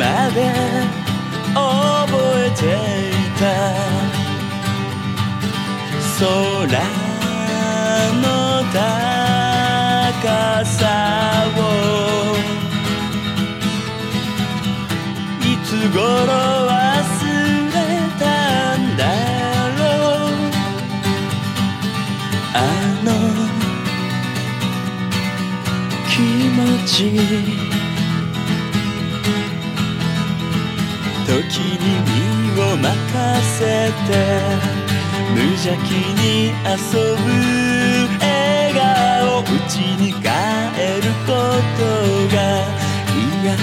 まで覚えていた。空の高さをいつ頃忘れたんだろう。あの気持ち。時に身を任せて無邪気に遊ぶ笑顔うちに帰ることが嫌だ。